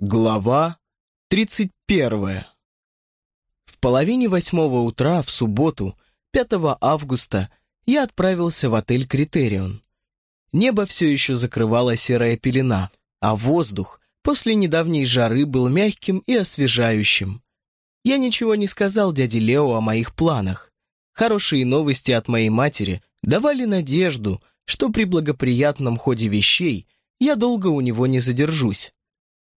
Глава 31 В половине восьмого утра в субботу, 5 августа, я отправился в отель «Критерион». Небо все еще закрывала серая пелена, а воздух после недавней жары был мягким и освежающим. Я ничего не сказал дяде Лео о моих планах. Хорошие новости от моей матери давали надежду, что при благоприятном ходе вещей я долго у него не задержусь.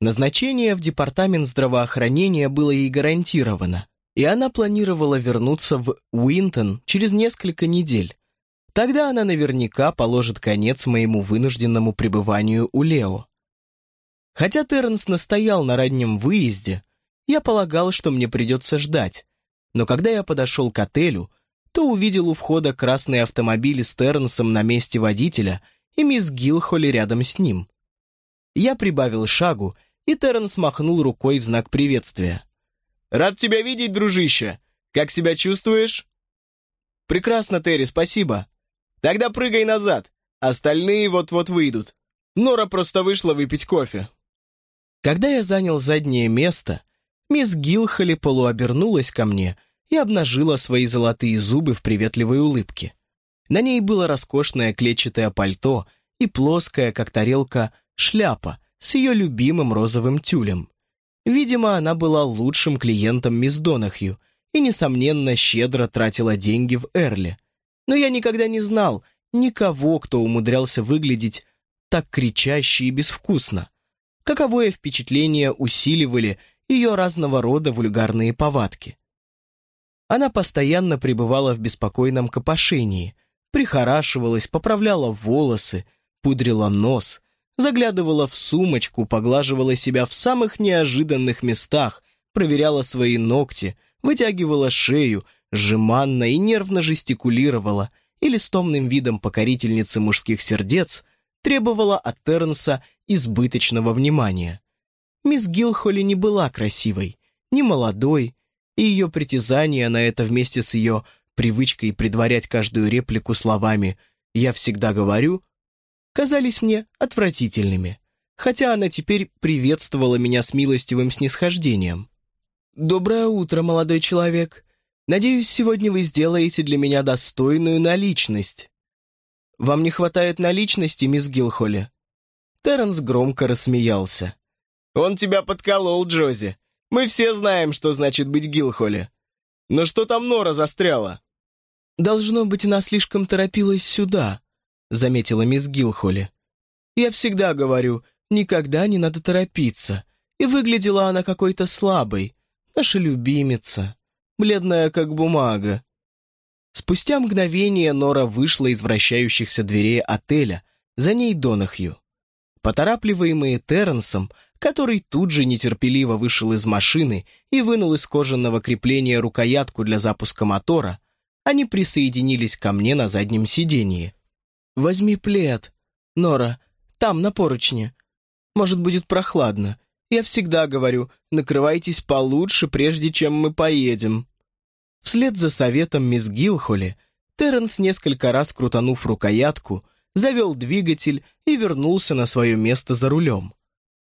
Назначение в департамент здравоохранения было ей гарантировано, и она планировала вернуться в Уинтон через несколько недель. Тогда она наверняка положит конец моему вынужденному пребыванию у Лео. Хотя Терренс настоял на раннем выезде, я полагал, что мне придется ждать, но когда я подошел к отелю, то увидел у входа красный автомобиль с Терренсом на месте водителя и мисс Гилхоли рядом с ним. Я прибавил шагу и Терренс махнул рукой в знак приветствия. «Рад тебя видеть, дружище! Как себя чувствуешь?» «Прекрасно, Терри, спасибо. Тогда прыгай назад, остальные вот-вот выйдут. Нора просто вышла выпить кофе». Когда я занял заднее место, мисс Гилхоли полуобернулась ко мне и обнажила свои золотые зубы в приветливой улыбке. На ней было роскошное клетчатое пальто и плоская, как тарелка, шляпа с ее любимым розовым тюлем. Видимо, она была лучшим клиентом мисс Донахью и, несомненно, щедро тратила деньги в Эрле. Но я никогда не знал никого, кто умудрялся выглядеть так кричаще и безвкусно. Каковое впечатление усиливали ее разного рода вульгарные повадки. Она постоянно пребывала в беспокойном копошении, прихорашивалась, поправляла волосы, пудрила нос, заглядывала в сумочку, поглаживала себя в самых неожиданных местах, проверяла свои ногти, вытягивала шею, жеманно и нервно жестикулировала или с томным видом покорительницы мужских сердец требовала от Тернса избыточного внимания. Мисс Гилхоли не была красивой, не молодой, и ее притязания на это вместе с ее привычкой предварять каждую реплику словами «я всегда говорю», казались мне отвратительными, хотя она теперь приветствовала меня с милостивым снисхождением. «Доброе утро, молодой человек. Надеюсь, сегодня вы сделаете для меня достойную наличность». «Вам не хватает наличности, мисс Гилхоли?» Терренс громко рассмеялся. «Он тебя подколол, Джози. Мы все знаем, что значит быть Гилхоли. Но что там Нора застряла?» «Должно быть, она слишком торопилась сюда», заметила мисс Гилхоли. «Я всегда говорю, никогда не надо торопиться. И выглядела она какой-то слабой. Наша любимица, бледная как бумага». Спустя мгновение Нора вышла из вращающихся дверей отеля, за ней Донахью. Поторапливаемые Терренсом, который тут же нетерпеливо вышел из машины и вынул из кожаного крепления рукоятку для запуска мотора, они присоединились ко мне на заднем сиденье. «Возьми плед. Нора, там, на поручне. Может, будет прохладно. Я всегда говорю, накрывайтесь получше, прежде чем мы поедем». Вслед за советом мисс Гилхоли, Терренс, несколько раз крутанув рукоятку, завел двигатель и вернулся на свое место за рулем.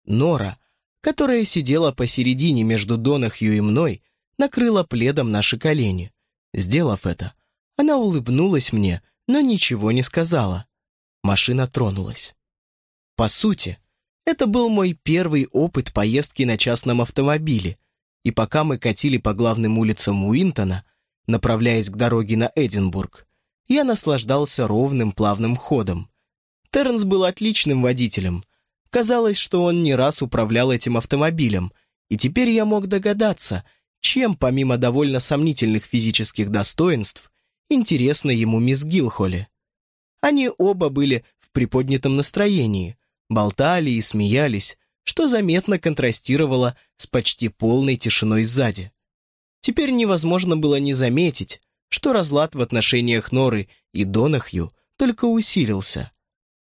Нора, которая сидела посередине между Донахью и мной, накрыла пледом наши колени. Сделав это, она улыбнулась мне — но ничего не сказала. Машина тронулась. По сути, это был мой первый опыт поездки на частном автомобиле, и пока мы катили по главным улицам Уинтона, направляясь к дороге на Эдинбург, я наслаждался ровным плавным ходом. Терренс был отличным водителем. Казалось, что он не раз управлял этим автомобилем, и теперь я мог догадаться, чем, помимо довольно сомнительных физических достоинств, интересна ему мисс Гилхоли. Они оба были в приподнятом настроении, болтали и смеялись, что заметно контрастировало с почти полной тишиной сзади. Теперь невозможно было не заметить, что разлад в отношениях Норы и Донахью только усилился.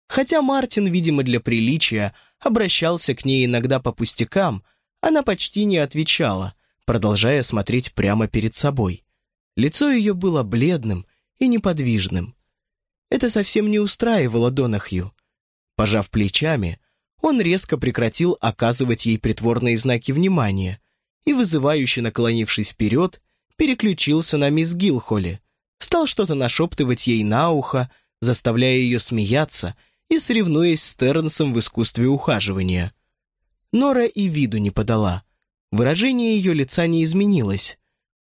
Хотя Мартин, видимо, для приличия, обращался к ней иногда по пустякам, она почти не отвечала, продолжая смотреть прямо перед собой. Лицо ее было бледным и неподвижным. Это совсем не устраивало Донахью. Пожав плечами, он резко прекратил оказывать ей притворные знаки внимания и, вызывающе наклонившись вперед, переключился на мисс Гилхоли, стал что-то нашептывать ей на ухо, заставляя ее смеяться и соревнуясь с Терренсом в искусстве ухаживания. Нора и виду не подала. Выражение ее лица не изменилось,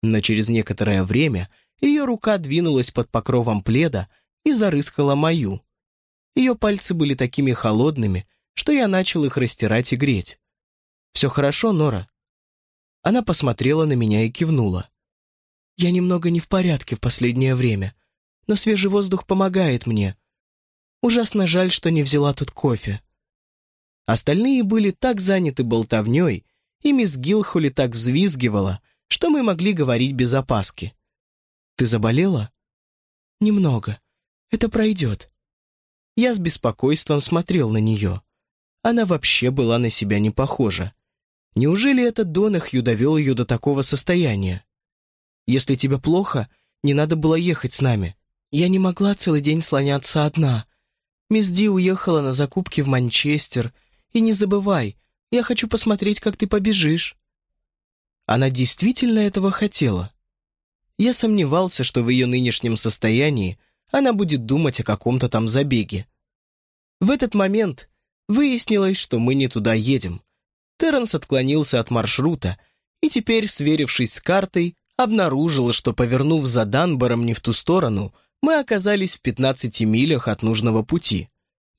но через некоторое время ее рука двинулась под покровом пледа и зарыскала мою. Ее пальцы были такими холодными, что я начал их растирать и греть. «Все хорошо, Нора?» Она посмотрела на меня и кивнула. «Я немного не в порядке в последнее время, но свежий воздух помогает мне. Ужасно жаль, что не взяла тут кофе». Остальные были так заняты болтовней, и мисс Гилхоли так взвизгивала, что мы могли говорить без опаски. «Ты заболела?» «Немного. Это пройдет». Я с беспокойством смотрел на нее. Она вообще была на себя не похожа. Неужели этот Донахью довел ее до такого состояния? «Если тебе плохо, не надо было ехать с нами. Я не могла целый день слоняться одна. Мисс Ди уехала на закупки в Манчестер, и не забывай, я хочу посмотреть, как ты побежишь». Она действительно этого хотела. Я сомневался, что в ее нынешнем состоянии она будет думать о каком-то там забеге. В этот момент выяснилось, что мы не туда едем. Терренс отклонился от маршрута и теперь, сверившись с картой, обнаружил, что, повернув за Данбором не в ту сторону, мы оказались в 15 милях от нужного пути.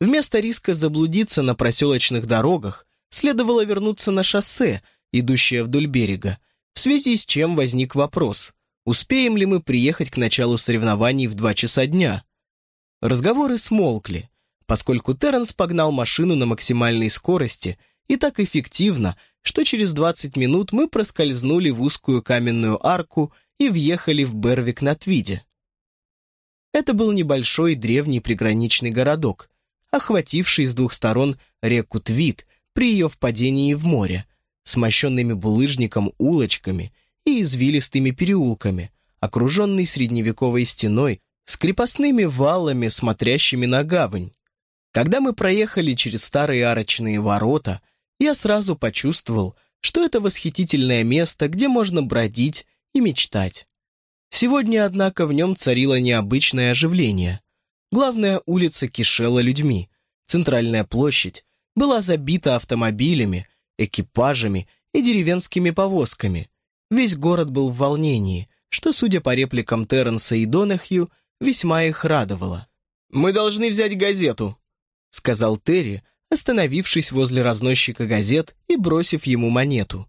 Вместо риска заблудиться на проселочных дорогах, следовало вернуться на шоссе, идущее вдоль берега, в связи с чем возник вопрос, успеем ли мы приехать к началу соревнований в два часа дня. Разговоры смолкли, поскольку Терренс погнал машину на максимальной скорости и так эффективно, что через 20 минут мы проскользнули в узкую каменную арку и въехали в Бервик на Твиде. Это был небольшой древний приграничный городок, охвативший с двух сторон реку Твид при ее впадении в море, с мощенными булыжником улочками и извилистыми переулками, окруженный средневековой стеной с крепостными валами, смотрящими на гавань. Когда мы проехали через старые арочные ворота, я сразу почувствовал, что это восхитительное место, где можно бродить и мечтать. Сегодня, однако, в нем царило необычное оживление. Главная улица кишела людьми, центральная площадь была забита автомобилями, экипажами и деревенскими повозками. Весь город был в волнении, что, судя по репликам Терренса и Донахью, весьма их радовало. «Мы должны взять газету», — сказал Терри, остановившись возле разносчика газет и бросив ему монету.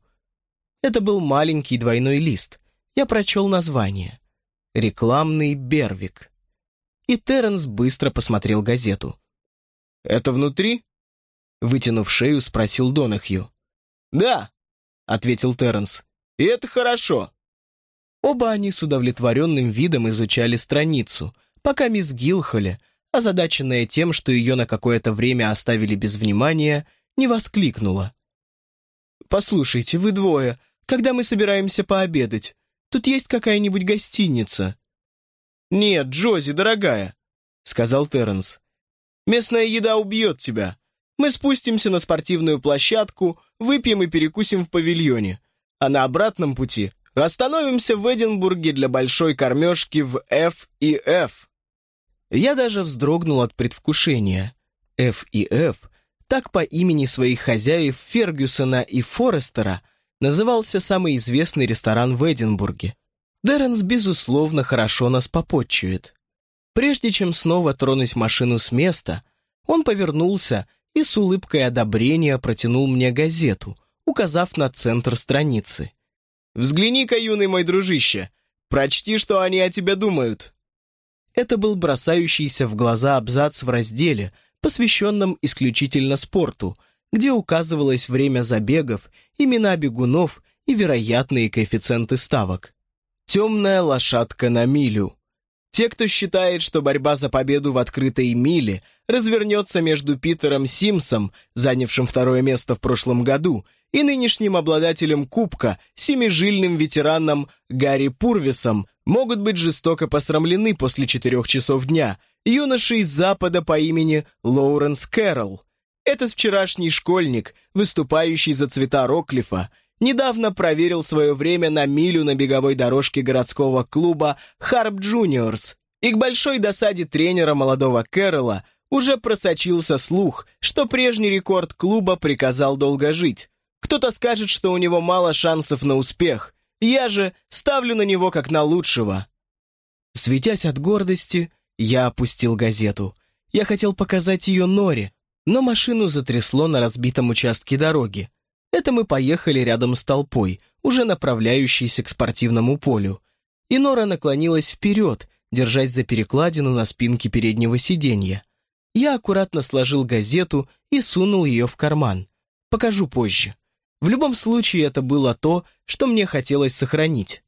Это был маленький двойной лист. Я прочел название. «Рекламный Бервик». И Терренс быстро посмотрел газету. «Это внутри?» Вытянув шею, спросил Донахью. «Да», — ответил Терренс. «И это хорошо». Оба они с удовлетворенным видом изучали страницу, пока мисс Гилхоли, озадаченная тем, что ее на какое-то время оставили без внимания, не воскликнула. «Послушайте, вы двое, когда мы собираемся пообедать? Тут есть какая-нибудь гостиница?» «Нет, Джози, дорогая», — сказал Терренс. «Местная еда убьет тебя. Мы спустимся на спортивную площадку, выпьем и перекусим в павильоне. А на обратном пути остановимся в Эдинбурге для большой кормежки в F и F. Я даже вздрогнул от предвкушения. F и F, так по имени своих хозяев Фергюсона и Форестера, назывался самый известный ресторан в Эдинбурге. Деренс, безусловно, хорошо нас попотчует. Прежде чем снова тронуть машину с места, он повернулся и с улыбкой одобрения протянул мне газету, указав на центр страницы. «Взгляни-ка, юный мой дружище, прочти, что они о тебе думают». Это был бросающийся в глаза абзац в разделе, посвященном исключительно спорту, где указывалось время забегов, имена бегунов и вероятные коэффициенты ставок. «Темная лошадка на милю», те, кто считает, что борьба за победу в открытой миле развернется между Питером Симсом, занявшим второе место в прошлом году, и нынешним обладателем кубка, семижильным ветераном Гарри Пурвисом, могут быть жестоко посрамлены после четырех часов дня, юношей из Запада по имени Лоуренс Кэрролл. Этот вчерашний школьник, выступающий за цвета Роклифа, недавно проверил свое время на милю на беговой дорожке городского клуба «Харп Джуниорс», и к большой досаде тренера молодого Кэрролла уже просочился слух, что прежний рекорд клуба приказал долго жить. Кто-то скажет, что у него мало шансов на успех. Я же ставлю на него как на лучшего. Светясь от гордости, я опустил газету. Я хотел показать ее Норе, но машину затрясло на разбитом участке дороги. Это мы поехали рядом с толпой, уже направляющейся к спортивному полю. И Нора наклонилась вперед, держась за перекладину на спинке переднего сиденья. Я аккуратно сложил газету и сунул ее в карман. Покажу позже. В любом случае, это было то, что мне хотелось сохранить.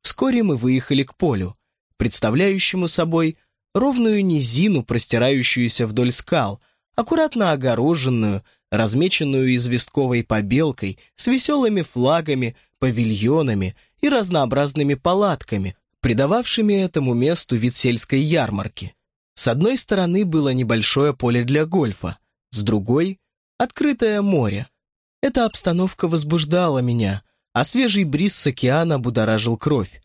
Вскоре мы выехали к полю, представляющему собой ровную низину, простирающуюся вдоль скал, аккуратно огороженную, размеченную известковой побелкой, с веселыми флагами, павильонами и разнообразными палатками, придававшими этому месту вид сельской ярмарки. С одной стороны было небольшое поле для гольфа, с другой — открытое море. Эта обстановка возбуждала меня, а свежий бриз с океана будоражил кровь.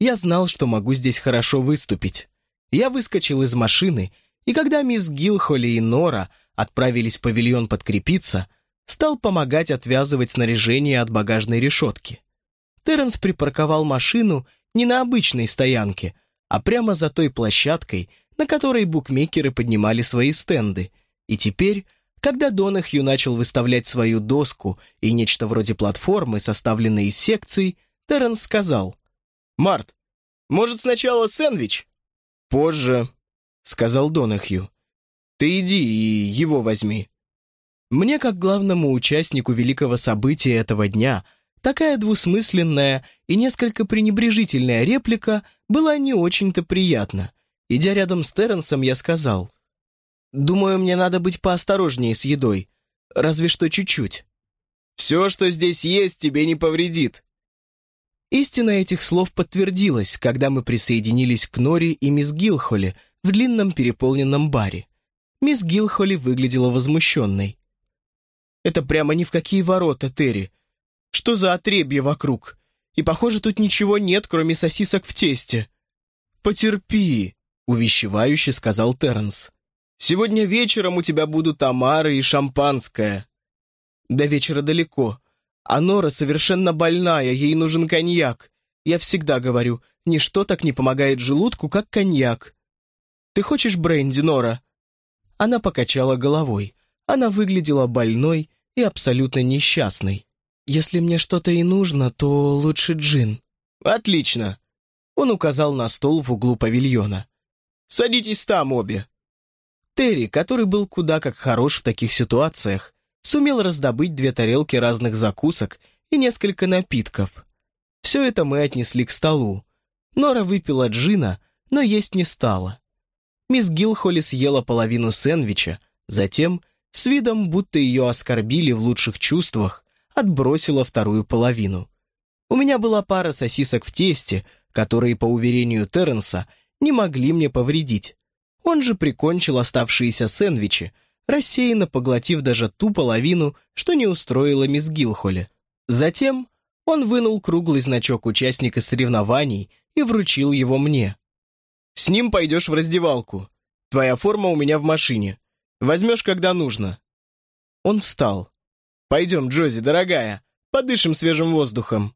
Я знал, что могу здесь хорошо выступить. Я выскочил из машины, и когда мисс Гилхоли и Нора отправились в павильон подкрепиться, стал помогать отвязывать снаряжение от багажной решетки. Терренс припарковал машину не на обычной стоянке, а прямо за той площадкой, на которой букмекеры поднимали свои стенды, и теперь, когда Донахью начал выставлять свою доску и нечто вроде платформы, составленной из секций, Терренс сказал, «Март, может, сначала сэндвич?» «Позже», — сказал Донахью. «Ты иди и его возьми». Мне, как главному участнику великого события этого дня, такая двусмысленная и несколько пренебрежительная реплика была не очень-то приятна. Идя рядом с Терренсом, я сказал, «Думаю, мне надо быть поосторожнее с едой, разве что чуть-чуть». «Все, что здесь есть, тебе не повредит», Истина этих слов подтвердилась, когда мы присоединились к Нори и мисс Гилхоли в длинном переполненном баре. Мисс Гилхоли выглядела возмущенной. «Это прямо ни в какие ворота, Терри. Что за отребье вокруг? И, похоже, тут ничего нет, кроме сосисок в тесте». «Потерпи», — увещевающе сказал Терренс. «Сегодня вечером у тебя будут омары и шампанское». «До вечера далеко», а Нора совершенно больная, ей нужен коньяк. Я всегда говорю, ничто так не помогает желудку, как коньяк. Ты хочешь бренди, Нора?» Она покачала головой. Она выглядела больной и абсолютно несчастной. «Если мне что-то и нужно, то лучше джин». «Отлично!» Он указал на стол в углу павильона. «Садитесь там обе». Терри, который был куда как хорош в таких ситуациях, сумел раздобыть две тарелки разных закусок и несколько напитков. Все это мы отнесли к столу. Нора выпила джина, но есть не стала. Мисс Гилхоли съела половину сэндвича, затем, с видом, будто ее оскорбили в лучших чувствах, отбросила вторую половину. У меня была пара сосисок в тесте, которые, по уверению Терренса, не могли мне повредить. Он же прикончил оставшиеся сэндвичи, рассеянно поглотив даже ту половину, что не устроила мисс Гилхоли. Затем он вынул круглый значок участника соревнований и вручил его мне. «С ним пойдешь в раздевалку. Твоя форма у меня в машине. Возьмешь, когда нужно». Он встал. «Пойдем, Джози, дорогая, подышим свежим воздухом».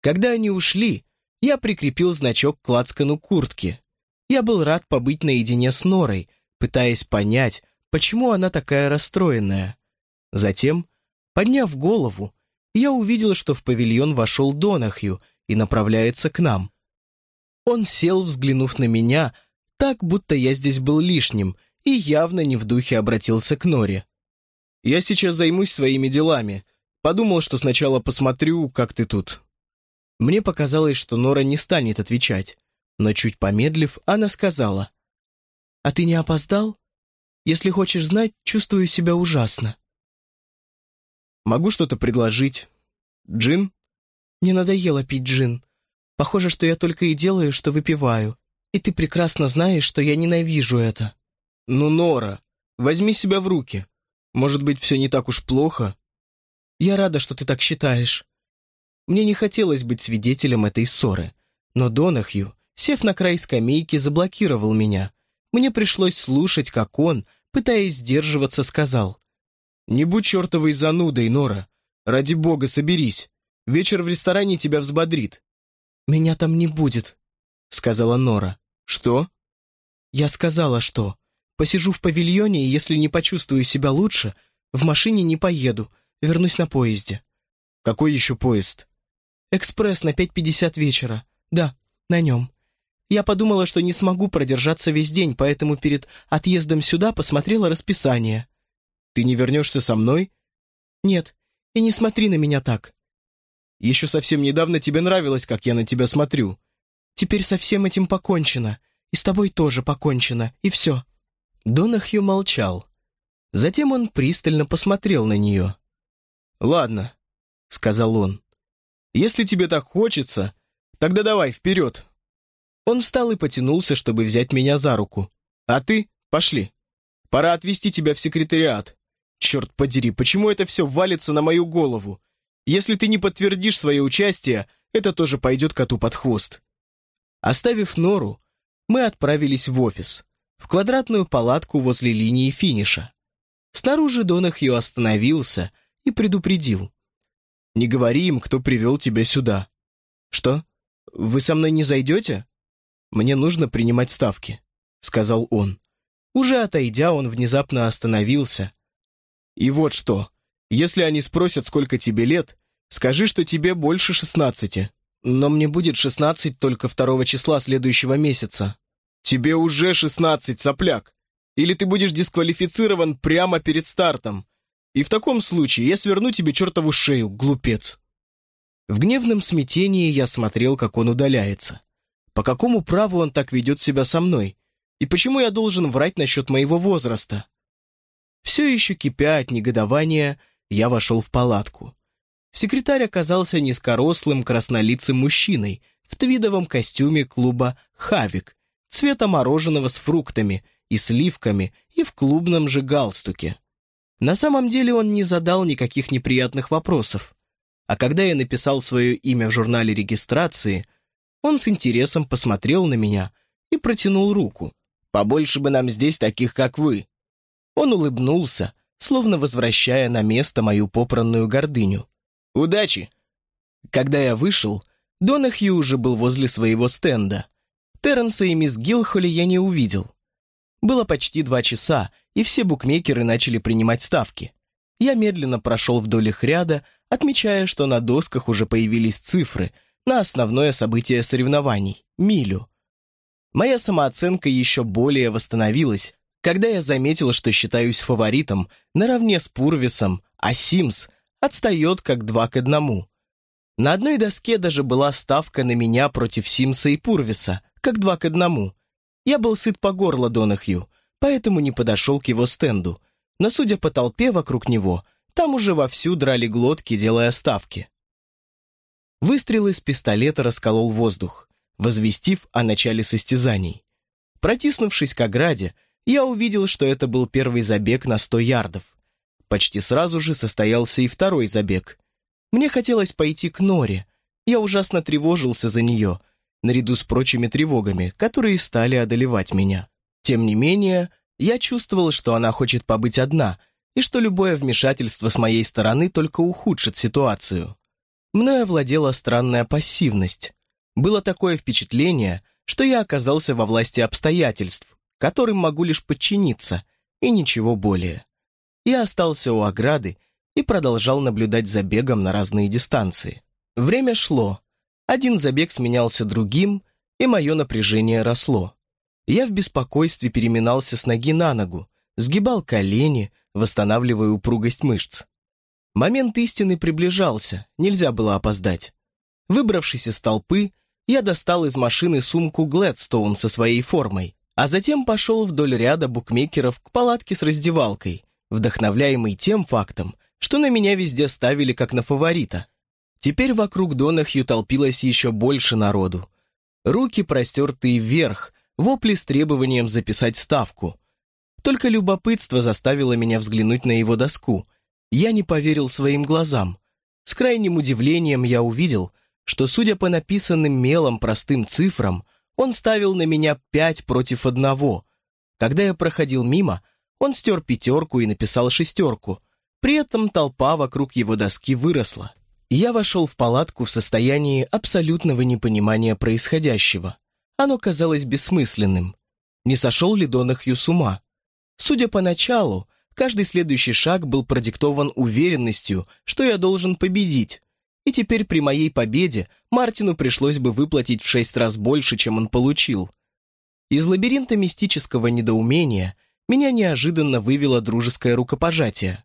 Когда они ушли, я прикрепил значок к лацкану куртки. Я был рад побыть наедине с Норой, пытаясь понять, почему она такая расстроенная. Затем, подняв голову, я увидел, что в павильон вошел Донахью и направляется к нам. Он сел, взглянув на меня, так, будто я здесь был лишним, и явно не в духе обратился к Норе. «Я сейчас займусь своими делами. Подумал, что сначала посмотрю, как ты тут». Мне показалось, что Нора не станет отвечать, но чуть помедлив, она сказала. «А ты не опоздал?» Если хочешь знать, чувствую себя ужасно. Могу что-то предложить? Джин? Мне надоело пить джин. Похоже, что я только и делаю, что выпиваю. И ты прекрасно знаешь, что я ненавижу это. Ну, Нора, возьми себя в руки. Может быть, все не так уж плохо? Я рада, что ты так считаешь. Мне не хотелось быть свидетелем этой ссоры, но Донахью, сев на край скамейки, заблокировал меня. Мне пришлось слушать, как он, пытаясь сдерживаться, сказал. «Не будь чертовой занудой, Нора. Ради бога, соберись. Вечер в ресторане тебя взбодрит». «Меня там не будет», — сказала Нора. «Что?» «Я сказала, что. Посижу в павильоне, и если не почувствую себя лучше, в машине не поеду, вернусь на поезде». «Какой еще поезд?» «Экспресс на 5.50 вечера. Да, на нем. Я подумала, что не смогу продержаться весь день, поэтому перед отъездом сюда посмотрела расписание». «Ты не вернешься со мной?» «Нет, и не смотри на меня так». «Еще совсем недавно тебе нравилось, как я на тебя смотрю». «Теперь со всем этим покончено. И с тобой тоже покончено. И все». Донахью молчал. Затем он пристально посмотрел на нее. «Ладно», — сказал он. «Если тебе так хочется, тогда давай вперед». Он встал и потянулся, чтобы взять меня за руку. «А ты? Пошли. Пора отвезти тебя в секретариат. Черт подери, почему это все валится на мою голову? Если ты не подтвердишь свое участие, это тоже пойдет коту под хвост». Оставив Нору, мы отправились в офис в квадратную палатку возле линии финиша. Снаружи Донахью остановился и предупредил. «Не говори им, кто привел тебя сюда». «Что? Вы со мной не зайдете?» «Мне нужно принимать ставки», — сказал он. Уже отойдя, он внезапно остановился. «И вот что. Если они спросят, сколько тебе лет, скажи, что тебе больше шестнадцати. Но мне будет шестнадцать только второго числа следующего месяца». «Тебе уже шестнадцать, сопляк! Или ты будешь дисквалифицирован прямо перед стартом. И в таком случае я сверну тебе чертову шею, глупец!» В гневном смятении я смотрел, как он удаляется. По какому праву он так ведет себя со мной? И почему я должен врать насчет моего возраста? Все еще кипя от негодования, я вошел в палатку. Секретарь оказался низкорослым краснолицым мужчиной в твидовом костюме клуба «Хавик» цвета мороженого с фруктами и сливками и в клубном же галстуке. На самом деле он не задал никаких неприятных вопросов. А когда я написал свое имя в журнале регистрации, он с интересом посмотрел на меня и протянул руку. «Побольше бы нам здесь таких, как вы». Он улыбнулся, словно возвращая на место мою попранную гордыню. «Удачи!» Когда я вышел, Донахью уже был возле своего стенда. Терренса и мисс Гилхоли я не увидел. Было почти два часа, и все букмекеры начали принимать ставки. Я медленно прошел вдоль их ряда, отмечая, что на досках уже появились цифры на основное событие соревнований – милю. Моя самооценка еще более восстановилась, когда я заметил, что считаюсь фаворитом наравне с Пурвисом, а Симс отстает как два к одному. На одной доске даже была ставка на меня против Симса и Пурвиса, как два к одному. Я был сыт по горло Донахью, поэтому не подошел к его стенду, но, судя по толпе вокруг него, там уже вовсю драли глотки, делая ставки. Выстрел из пистолета расколол воздух, возвестив о начале состязаний. Протиснувшись к ограде, я увидел, что это был первый забег на 100 ярдов. Почти сразу же состоялся и второй забег. Мне хотелось пойти к Норе. Я ужасно тревожился за нее — наряду с прочими тревогами, которые стали одолевать меня. Тем не менее, я чувствовал, что она хочет побыть одна, и что любое вмешательство с моей стороны только ухудшит ситуацию. Мною овладела странная пассивность. Было такое впечатление, что я оказался во власти обстоятельств, которым могу лишь подчиниться, и ничего более. Я остался у ограды и продолжал наблюдать за бегом на разные дистанции. Время шло, один забег сменялся другим, и мое напряжение росло. Я в беспокойстве переминался с ноги на ногу, сгибал колени, восстанавливая упругость мышц. Момент истины приближался, нельзя было опоздать. Выбравшись из толпы, я достал из машины сумку Глэдстоун со своей формой, а затем пошел вдоль ряда букмекеров к палатке с раздевалкой, вдохновляемый тем фактом, что на меня везде ставили как на фаворита. Теперь вокруг Донахью толпилось еще больше народу. Руки простертые вверх, вопли с требованием записать ставку. Только любопытство заставило меня взглянуть на его доску. Я не поверил своим глазам. С крайним удивлением я увидел, что, судя по написанным мелом простым цифрам, он ставил на меня пять против одного. Когда я проходил мимо, он стер пятерку и написал шестерку. При этом толпа вокруг его доски выросла. Я вошел в палатку в состоянии абсолютного непонимания происходящего. Оно казалось бессмысленным. Не сошел ли Донахью с ума? Судя по началу, каждый следующий шаг был продиктован уверенностью, что я должен победить. И теперь при моей победе Мартину пришлось бы выплатить в шесть раз больше, чем он получил. Из лабиринта мистического недоумения меня неожиданно вывело дружеское рукопожатие.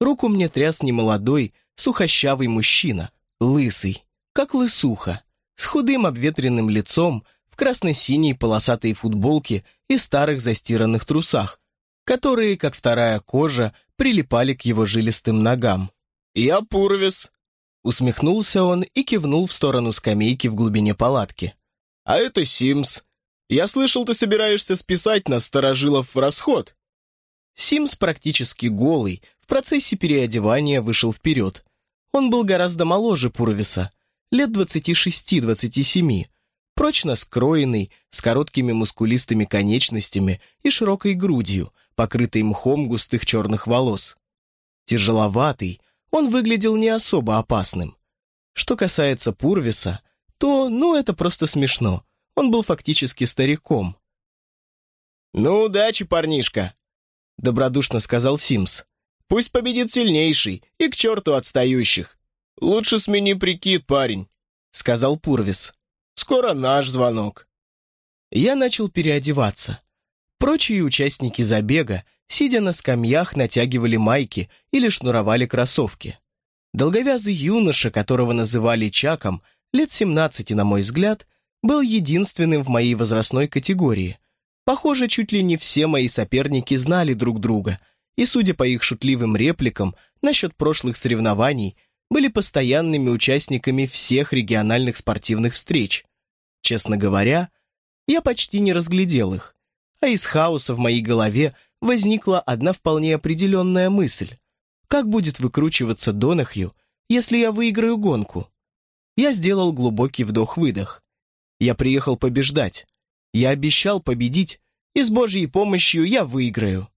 Руку мне тряс немолодой, сухощавый мужчина, лысый, как лысуха, с худым обветренным лицом, в красно-синей полосатой футболке и старых застиранных трусах, которые, как вторая кожа, прилипали к его жилистым ногам. «Я Пурвис», — усмехнулся он и кивнул в сторону скамейки в глубине палатки. «А это Симс. Я слышал, ты собираешься списать нас, старожилов, в расход». Симс практически голый, в процессе переодевания вышел вперед. Он был гораздо моложе Пурвиса, лет 26-27, прочно скроенный, с короткими мускулистыми конечностями и широкой грудью, покрытой мхом густых черных волос. Тяжеловатый, он выглядел не особо опасным. Что касается Пурвиса, то, ну, это просто смешно. Он был фактически стариком. «Ну, удачи, парнишка!» — добродушно сказал Симс. «Пусть победит сильнейший и к черту отстающих. Лучше смени прикид, парень», — сказал Пурвис. «Скоро наш звонок». Я начал переодеваться. Прочие участники забега, сидя на скамьях, натягивали майки или шнуровали кроссовки. Долговязый юноша, которого называли Чаком, лет 17, на мой взгляд, был единственным в моей возрастной категории. Похоже, чуть ли не все мои соперники знали друг друга, и, судя по их шутливым репликам насчет прошлых соревнований, были постоянными участниками всех региональных спортивных встреч. Честно говоря, я почти не разглядел их а из хаоса в моей голове возникла одна вполне определенная мысль. Как будет выкручиваться Донахью, если я выиграю гонку? Я сделал глубокий вдох-выдох. Я приехал побеждать. Я обещал победить, и с Божьей помощью я выиграю.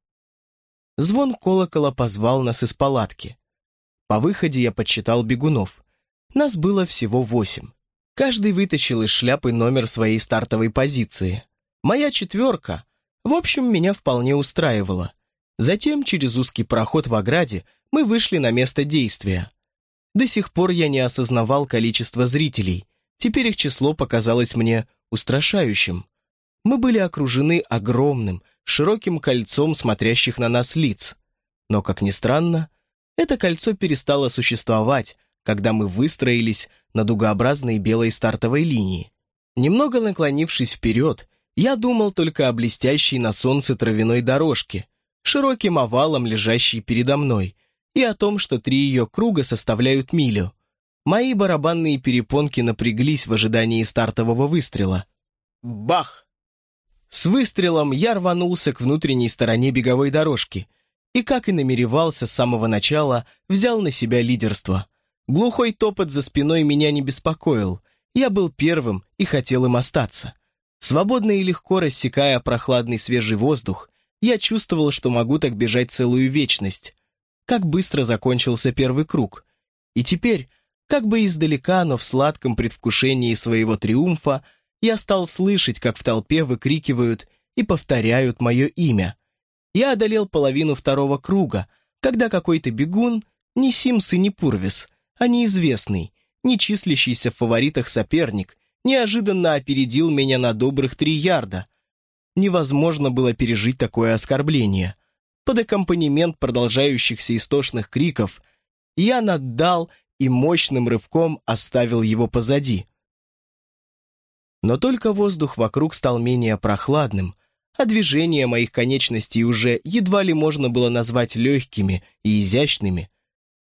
Звон колокола позвал нас из палатки. По выходе я подсчитал бегунов. Нас было всего восемь. Каждый вытащил из шляпы номер своей стартовой позиции. Моя четверка в общем, меня вполне устраивало. Затем, через узкий проход в ограде, мы вышли на место действия. До сих пор я не осознавал количество зрителей. Теперь их число показалось мне устрашающим. Мы были окружены огромным, широким кольцом смотрящих на нас лиц. Но, как ни странно, это кольцо перестало существовать, когда мы выстроились на дугообразной белой стартовой линии. Немного наклонившись вперед, я думал только о блестящей на солнце травяной дорожке, широким овалом, лежащей передо мной, и о том, что три ее круга составляют милю. Мои барабанные перепонки напряглись в ожидании стартового выстрела. Бах! С выстрелом я рванулся к внутренней стороне беговой дорожки и, как и намеревался с самого начала, взял на себя лидерство. Глухой топот за спиной меня не беспокоил. Я был первым и хотел им остаться. Свободно и легко рассекая прохладный свежий воздух, я чувствовал, что могу так бежать целую вечность. Как быстро закончился первый круг. И теперь, как бы издалека, но в сладком предвкушении своего триумфа, я стал слышать, как в толпе выкрикивают и повторяют мое имя. Я одолел половину второго круга, когда какой-то бегун, не Симс и не Пурвис, а неизвестный, не числящийся в фаворитах соперник, неожиданно опередил меня на добрых три ярда. Невозможно было пережить такое оскорбление. Под аккомпанемент продолжающихся истошных криков я наддал и мощным рывком оставил его позади. Но только воздух вокруг стал менее прохладным, а движения моих конечностей уже едва ли можно было назвать легкими и изящными.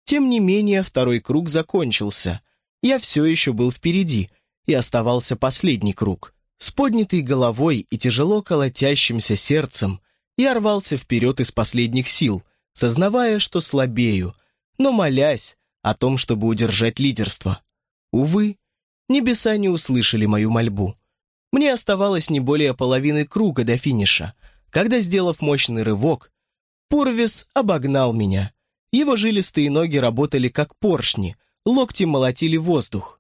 Тем не менее, второй круг закончился. Я все еще был впереди, и оставался последний круг. С поднятой головой и тяжело колотящимся сердцем Я рвался вперед из последних сил, сознавая, что слабею, но молясь о том, чтобы удержать лидерство. Увы, небеса не услышали мою мольбу. Мне оставалось не более половины круга до финиша, когда, сделав мощный рывок, Пурвис обогнал меня. Его жилистые ноги работали как поршни, локти молотили воздух.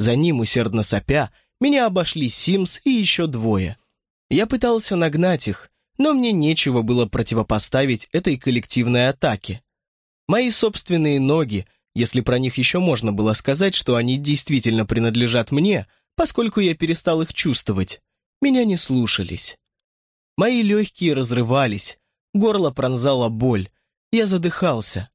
За ним, усердно сопя, меня обошли Симс и еще двое. Я пытался нагнать их, но мне нечего было противопоставить этой коллективной атаке. Мои собственные ноги, если про них еще можно было сказать, что они действительно принадлежат мне, поскольку я перестал их чувствовать, меня не слушались. Мои легкие разрывались, горло пронзала боль, я задыхался.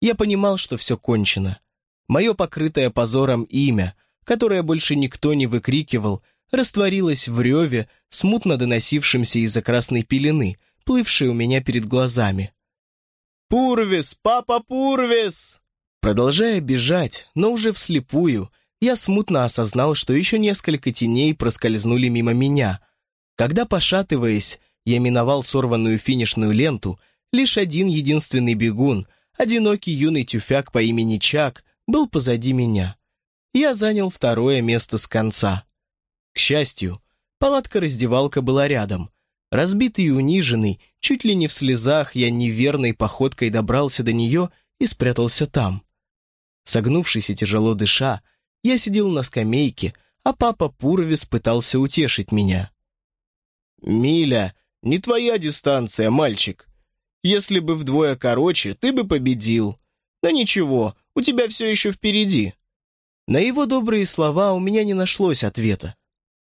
Я понимал, что все кончено. Мое покрытое позором имя, которое больше никто не выкрикивал, растворилось в реве, смутно доносившемся из-за красной пелены, плывшей у меня перед глазами. «Пурвис! Папа Пурвис!» Продолжая бежать, но уже вслепую, я смутно осознал, что еще несколько теней проскользнули мимо меня. Когда, пошатываясь, я миновал сорванную финишную ленту, лишь один единственный бегун, одинокий юный тюфяк по имени Чак, был позади меня. Я занял второе место с конца. К счастью, палатка-раздевалка была рядом. Разбитый и униженный, чуть ли не в слезах, я неверной походкой добрался до нее и спрятался там. Согнувшись и тяжело дыша, я сидел на скамейке, а папа Пурвис пытался утешить меня. «Миля, не твоя дистанция, мальчик. Если бы вдвое короче, ты бы победил. Но ничего, у тебя все еще впереди». На его добрые слова у меня не нашлось ответа.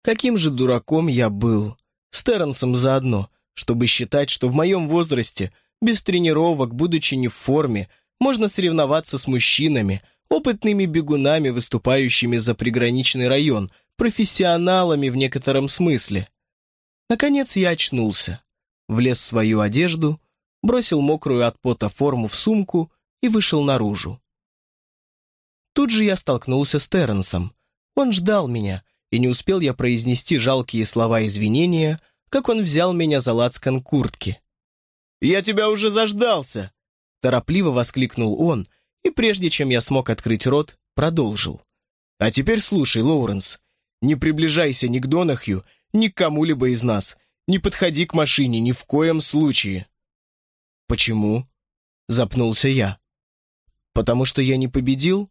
Каким же дураком я был. С Терренсом заодно, чтобы считать, что в моем возрасте, без тренировок, будучи не в форме, можно соревноваться с мужчинами, опытными бегунами, выступающими за приграничный район, профессионалами в некотором смысле. Наконец я очнулся, влез в свою одежду, бросил мокрую от пота форму в сумку и вышел наружу. Тут же я столкнулся с Терренсом. Он ждал меня, и не успел я произнести жалкие слова извинения, как он взял меня за лацкан куртки. «Я тебя уже заждался!» Торопливо воскликнул он, и прежде чем я смог открыть рот, продолжил. «А теперь слушай, Лоуренс, не приближайся ни к Донахью, ни к кому-либо из нас, не подходи к машине ни в коем случае». «Почему?» — запнулся я. «Потому что я не победил?»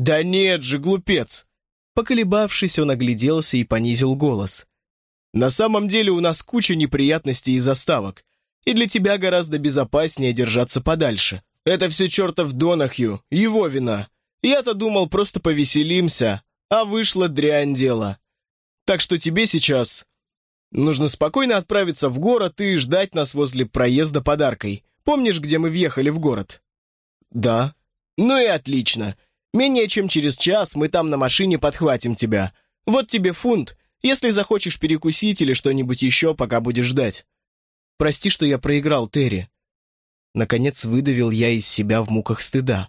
«Да нет же, глупец! Поколебавшись, он огляделся и понизил голос. «На самом деле у нас куча неприятностей и заставок, и для тебя гораздо безопаснее держаться подальше. Это все чертов Донахью, его вина. Я-то думал, просто повеселимся, а вышло дрянь дело. Так что тебе сейчас нужно спокойно отправиться в город и ждать нас возле проезда подаркой. Помнишь, где мы въехали в город?» «Да». «Ну и отлично. Менее чем через час мы там на машине подхватим тебя. Вот тебе фунт, если захочешь перекусить или что-нибудь еще, пока будешь ждать. Прости, что я проиграл, Терри. Наконец выдавил я из себя в муках стыда.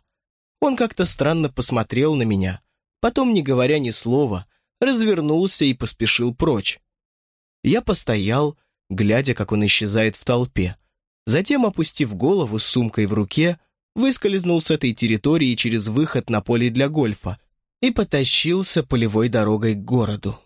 Он как-то странно посмотрел на меня, потом, не говоря ни слова, развернулся и поспешил прочь. Я постоял, глядя, как он исчезает в толпе. Затем, опустив голову с сумкой в руке, выскользнул с этой территории через выход на поле для гольфа и потащился полевой дорогой к городу.